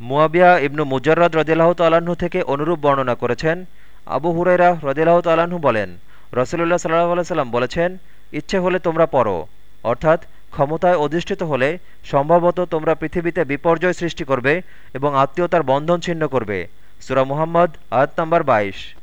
মুয়াবিয়া ইবনু মুজাররদ রদিল্লাহ তাল্লাহ্ন থেকে অনুরূপ বর্ণনা করেছেন। আবু হুরেরা রদিল্লাহ তাল্লাহ্ন বলেন রসুল্লাহ সাল্লাহ সাল্লাম বলেছেন, ইচ্ছে হলে তোমরা পড়ো। অর্থাৎ ক্ষমতায় অধিষ্ঠিত হলে সম্ভবত তোমরা পৃথিবীতে বিপর্যয় সৃষ্টি করবে এবং আত্মীয়তার বন্ধন ছিন্ন করবে। সুরা মুহাম্মদ, আয়াত নম্বর বাইশ।